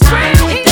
Drown